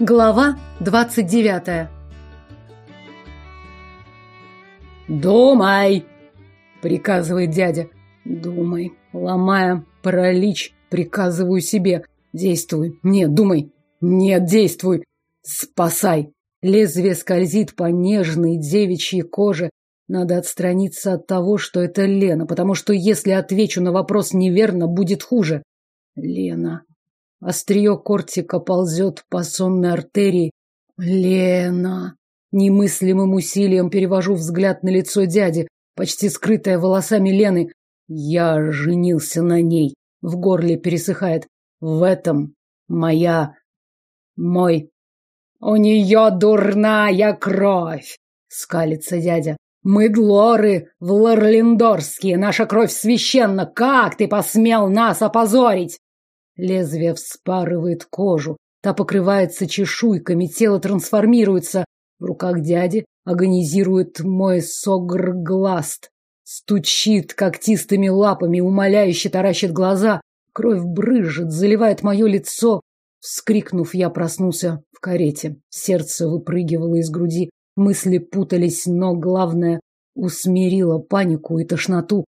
Глава двадцать девятая «Думай!» — приказывает дядя. «Думай, ломая паралич, приказываю себе. Действуй. Нет, думай. Нет, действуй. Спасай!» Лезвие скользит по нежной девичьей коже. Надо отстраниться от того, что это Лена, потому что если отвечу на вопрос неверно, будет хуже. Лена. Острие кортика ползет по сонной артерии. Лена. Немыслимым усилием перевожу взгляд на лицо дяди, почти скрытое волосами Лены. Я женился на ней. В горле пересыхает. В этом моя... мой... У нее дурная кровь, скалится дядя. Мы глоры в Лорлиндорские, наша кровь священна. Как ты посмел нас опозорить? Лезвие вспарывает кожу, та покрывается чешуйками, тело трансформируется. В руках дяди агонизирует мой согргласт. Стучит когтистыми лапами, умоляюще таращит глаза. Кровь брызжет, заливает мое лицо. Вскрикнув, я проснулся в карете. Сердце выпрыгивало из груди, мысли путались, но главное усмирило панику и тошноту.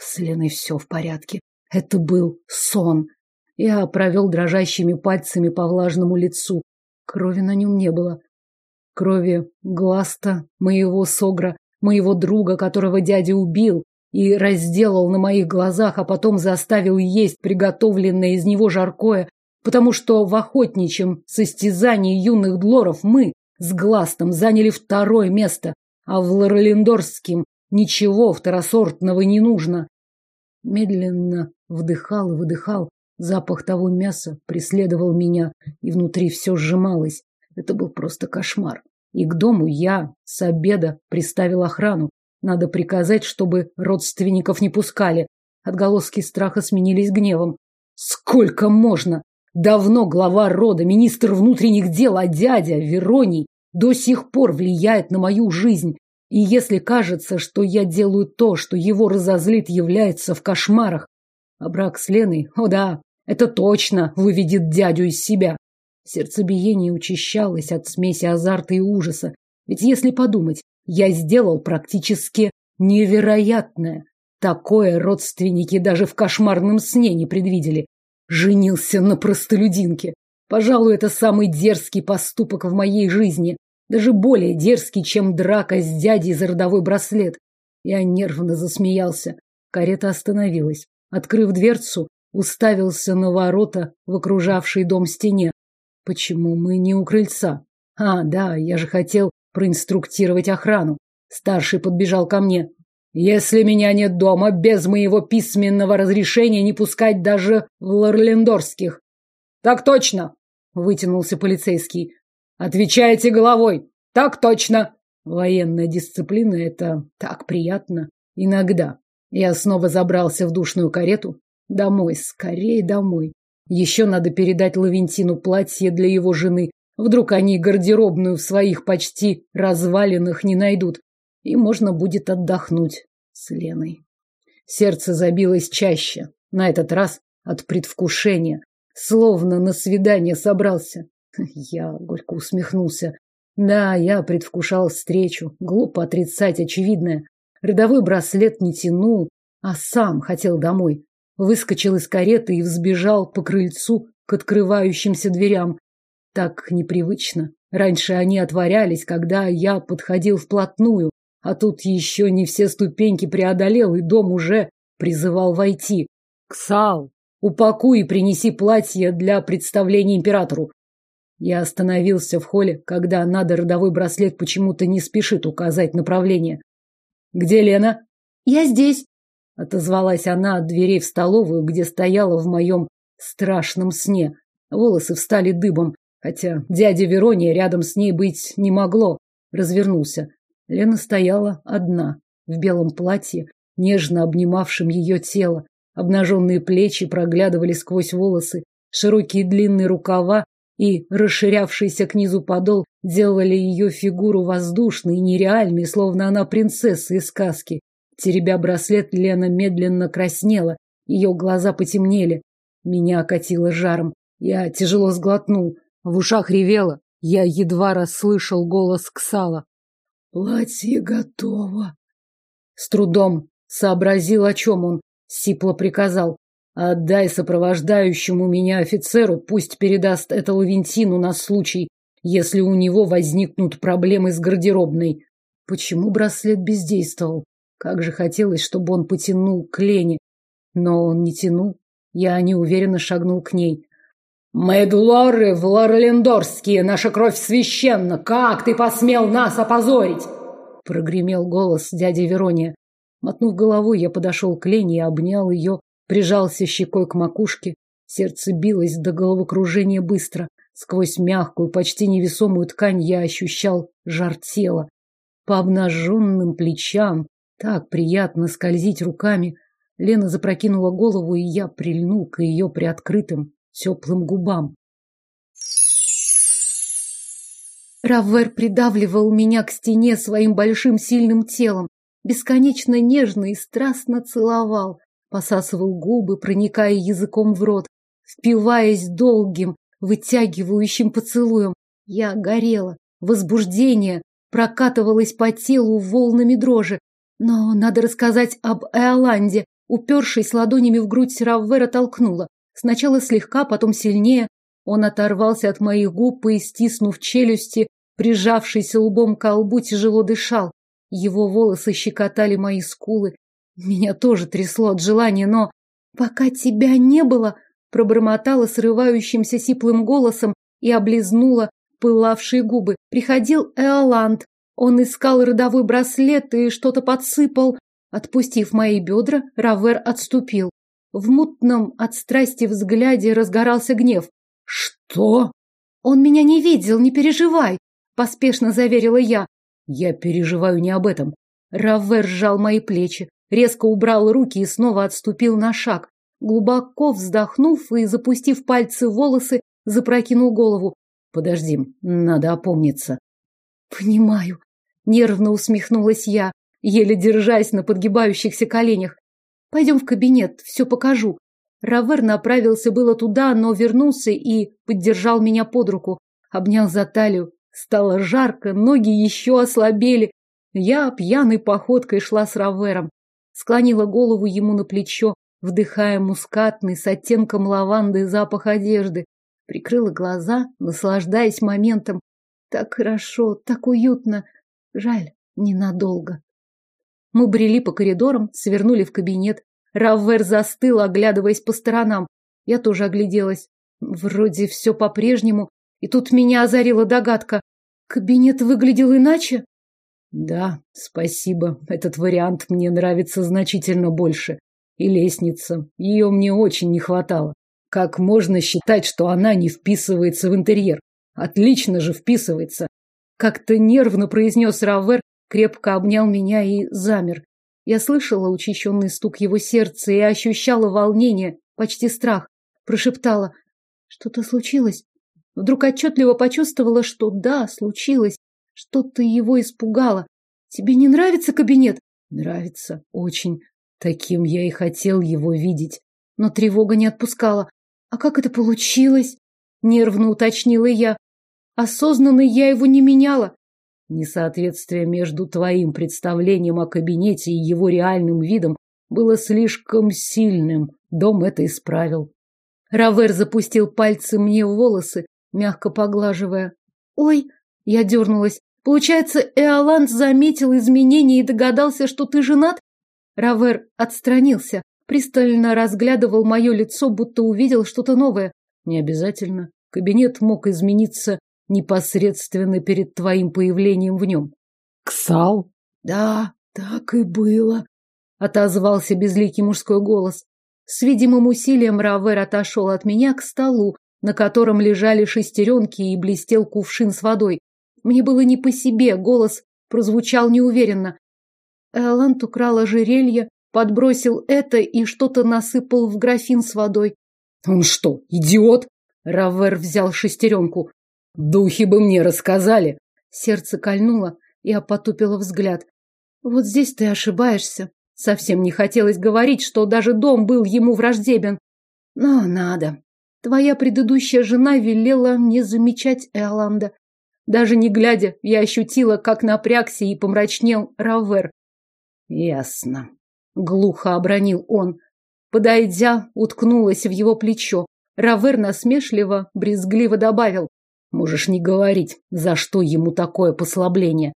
С Леной все в порядке. Это был сон. Я провел дрожащими пальцами по влажному лицу. Крови на нем не было. Крови Гласта, моего согра, моего друга, которого дядя убил и разделал на моих глазах, а потом заставил есть приготовленное из него жаркое, потому что в охотничьем состязании юных длоров мы с Гластом заняли второе место, а в Лорелендорским ничего второсортного не нужно. Медленно вдыхал и выдыхал, Запах того мяса преследовал меня, и внутри все сжималось. Это был просто кошмар. И к дому я с обеда приставил охрану. Надо приказать, чтобы родственников не пускали. Отголоски страха сменились гневом. Сколько можно? Давно глава рода, министр внутренних дел, а дядя Вероний до сих пор влияет на мою жизнь. И если кажется, что я делаю то, что его разозлит, является в кошмарах, а брак с Леной, о да, это точно выведет дядю из себя. Сердцебиение учащалось от смеси азарта и ужаса. Ведь если подумать, я сделал практически невероятное. Такое родственники даже в кошмарном сне не предвидели. Женился на простолюдинке. Пожалуй, это самый дерзкий поступок в моей жизни. Даже более дерзкий, чем драка с дядей за родовой браслет. Я нервно засмеялся. Карета остановилась. Открыв дверцу, уставился на ворота в окружавшей дом стене. Почему мы не у крыльца? А, да, я же хотел проинструктировать охрану. Старший подбежал ко мне. Если меня нет дома, без моего письменного разрешения не пускать даже в Лорлендорских. Так точно, вытянулся полицейский. Отвечайте головой. Так точно. Военная дисциплина — это так приятно. Иногда. Я снова забрался в душную карету. Домой, скорее домой. Еще надо передать Лавентину платье для его жены. Вдруг они гардеробную в своих почти развалинах не найдут. И можно будет отдохнуть с Леной. Сердце забилось чаще. На этот раз от предвкушения. Словно на свидание собрался. Я горько усмехнулся. Да, я предвкушал встречу. Глупо отрицать очевидное. Рядовой браслет не тянул, а сам хотел домой. Выскочил из кареты и взбежал по крыльцу к открывающимся дверям. Так непривычно. Раньше они отворялись, когда я подходил вплотную, а тут еще не все ступеньки преодолел, и дом уже призывал войти. «Ксал, упакуй и принеси платье для представления императору». Я остановился в холле, когда надо родовой браслет почему-то не спешит указать направление. «Где Лена?» «Я здесь», — отозвалась она от дверей в столовую, где стояла в моем страшном сне. Волосы встали дыбом, хотя дядя Верония рядом с ней быть не могло. Развернулся. Лена стояла одна, в белом платье, нежно обнимавшем ее тело. Обнаженные плечи проглядывали сквозь волосы, широкие длинные рукава и расширявшийся к низу подол делали ее фигуру воздушной и нереальной, словно она принцесса из сказки. Теребя браслет, Лена медленно краснела, ее глаза потемнели. Меня окатило жаром. Я тяжело сглотнул. В ушах ревело. Я едва расслышал голос Ксала. «Платье готово». С трудом сообразил, о чем он. Сипло приказал. «Отдай сопровождающему меня офицеру, пусть передаст это Лавентину на случай, если у него возникнут проблемы с гардеробной». Почему браслет бездействовал? Как же хотелось, чтобы он потянул к Лене. Но он не тянул. Я неуверенно шагнул к ней. «Мэйдлоры Влорлендорские, наша кровь священна! Как ты посмел нас опозорить?» Прогремел голос дяди Верония. Мотнув головой, я подошел к Лене и обнял ее, прижался щекой к макушке. Сердце билось до головокружения быстро. Сквозь мягкую, почти невесомую ткань я ощущал жар тела. По обнаженным плечам так приятно скользить руками. Лена запрокинула голову, и я прильнул к ее приоткрытым, теплым губам. Раввер придавливал меня к стене своим большим сильным телом, бесконечно нежно и страстно целовал, посасывал губы, проникая языком в рот, впиваясь долгим, вытягивающим поцелуем. Я горела, возбуждение прокатывалось по телу волнами дрожи. Но надо рассказать об Эоланде. Упершись ладонями в грудь, Раввера толкнула. Сначала слегка, потом сильнее. Он оторвался от моих губ и, стиснув челюсти, прижавшийся лбом к лбу, тяжело дышал. Его волосы щекотали мои скулы. Меня тоже трясло от желания, но... «Пока тебя не было», — пробормотала срывающимся сиплым голосом и облизнула пылавшие губы. Приходил Эоланд. Он искал родовой браслет и что-то подсыпал. Отпустив мои бедра, Равер отступил. В мутном от страсти взгляде разгорался гнев. «Что?» «Он меня не видел, не переживай», — поспешно заверила я. «Я переживаю не об этом». Равер сжал мои плечи, резко убрал руки и снова отступил на шаг. Глубоко вздохнув и запустив пальцы в волосы, запрокинул голову. «Подожди, надо опомниться». «Понимаю», — нервно усмехнулась я, еле держась на подгибающихся коленях. Пойдем в кабинет, все покажу. Равер направился было туда, но вернулся и поддержал меня под руку. Обнял за талию. Стало жарко, ноги еще ослабели. Я пьяной походкой шла с Равером. Склонила голову ему на плечо, вдыхая мускатный с оттенком лаванды запах одежды. Прикрыла глаза, наслаждаясь моментом. Так хорошо, так уютно. Жаль, ненадолго. Мы брели по коридорам, свернули в кабинет. Раввер застыл, оглядываясь по сторонам. Я тоже огляделась. Вроде все по-прежнему. И тут меня озарила догадка. Кабинет выглядел иначе? Да, спасибо. Этот вариант мне нравится значительно больше. И лестница. Ее мне очень не хватало. Как можно считать, что она не вписывается в интерьер? Отлично же вписывается. Как-то нервно произнес Раввер, крепко обнял меня и замер. Я слышала учащенный стук его сердца и ощущала волнение, почти страх. Прошептала. Что-то случилось? Вдруг отчетливо почувствовала, что да, случилось. Что-то его испугало. Тебе не нравится кабинет? Нравится. Очень. Таким я и хотел его видеть. Но тревога не отпускала. А как это получилось? Нервно уточнила я. Осознанно я его не меняла. Несоответствие между твоим представлением о кабинете и его реальным видом было слишком сильным. Дом это исправил. Равер запустил пальцы мне в волосы, мягко поглаживая. «Ой!» — я дернулась. «Получается, Эоланд заметил изменения и догадался, что ты женат?» Равер отстранился, пристально разглядывал мое лицо, будто увидел что-то новое. «Не обязательно. Кабинет мог измениться непосредственно перед твоим появлением в нем. Ксал? Да, так и было, отозвался безликий мужской голос. С видимым усилием Равер отошел от меня к столу, на котором лежали шестеренки и блестел кувшин с водой. Мне было не по себе, голос прозвучал неуверенно. Элланд украл ожерелье, подбросил это и что-то насыпал в графин с водой. Он что, идиот? Равер взял шестеренку. Духи бы мне рассказали. Сердце кольнуло, я потупила взгляд. Вот здесь ты ошибаешься. Совсем не хотелось говорить, что даже дом был ему враждебен. Но надо. Твоя предыдущая жена велела не замечать Эоланда. Даже не глядя, я ощутила, как напрягся и помрачнел Равер. Ясно. Глухо обронил он. Подойдя, уткнулась в его плечо. Равер насмешливо, брезгливо добавил. Можешь не говорить, за что ему такое послабление.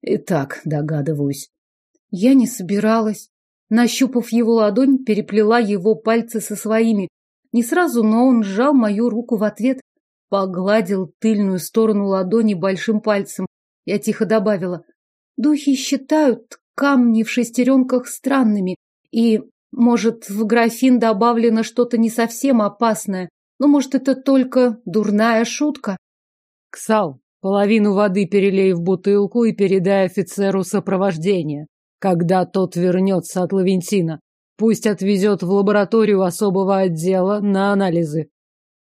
И так догадываюсь. Я не собиралась. Нащупав его ладонь, переплела его пальцы со своими. Не сразу, но он сжал мою руку в ответ, погладил тыльную сторону ладони большим пальцем. Я тихо добавила. Духи считают камни в шестеренках странными, и, может, в графин добавлено что-то не совсем опасное, но, может, это только дурная шутка? Ксал, половину воды перелей в бутылку и передай офицеру сопровождения, когда тот вернется от Лавентина. Пусть отвезет в лабораторию особого отдела на анализы.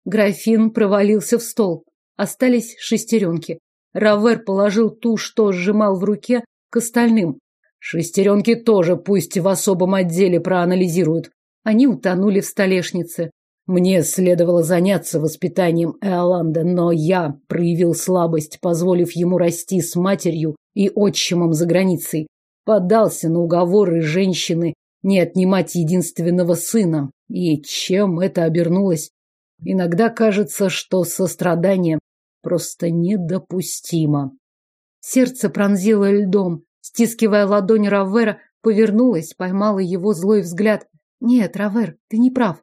Графин провалился в стол. Остались шестеренки. Равер положил ту, что сжимал в руке, к остальным. Шестеренки тоже пусть в особом отделе проанализируют. Они утонули в столешнице. Мне следовало заняться воспитанием Эоланда, но я проявил слабость, позволив ему расти с матерью и отчимом за границей. Поддался на уговоры женщины не отнимать единственного сына. И чем это обернулось? Иногда кажется, что сострадание просто недопустимо. Сердце пронзило льдом. Стискивая ладонь Равера, повернулась, поймала его злой взгляд. Нет, Равер, ты не прав.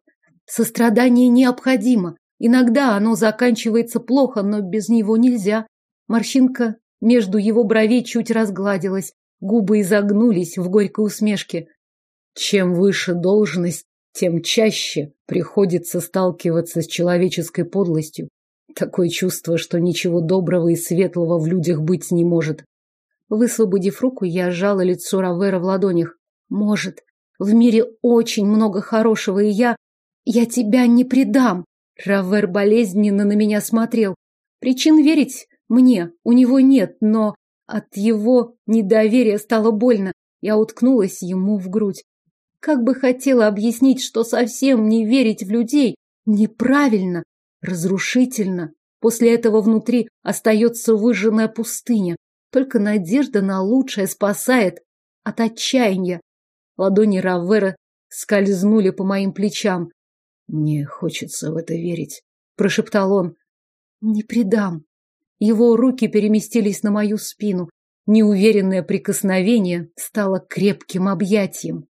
Сострадание необходимо. Иногда оно заканчивается плохо, но без него нельзя. Морщинка между его бровей чуть разгладилась, губы изогнулись в горькой усмешке. Чем выше должность, тем чаще приходится сталкиваться с человеческой подлостью. Такое чувство, что ничего доброго и светлого в людях быть не может. Высвободив руку, я сжала лицо Равера в ладонях. Может, в мире очень много хорошего, и я... Я тебя не предам. Равер болезненно на меня смотрел. Причин верить мне у него нет, но от его недоверия стало больно. Я уткнулась ему в грудь. Как бы хотела объяснить, что совсем не верить в людей неправильно, разрушительно. После этого внутри остается выжженная пустыня. Только надежда на лучшее спасает от отчаяния. Ладони Равера скользнули по моим плечам. «Мне хочется в это верить», — прошептал он. «Не предам». Его руки переместились на мою спину. Неуверенное прикосновение стало крепким объятием.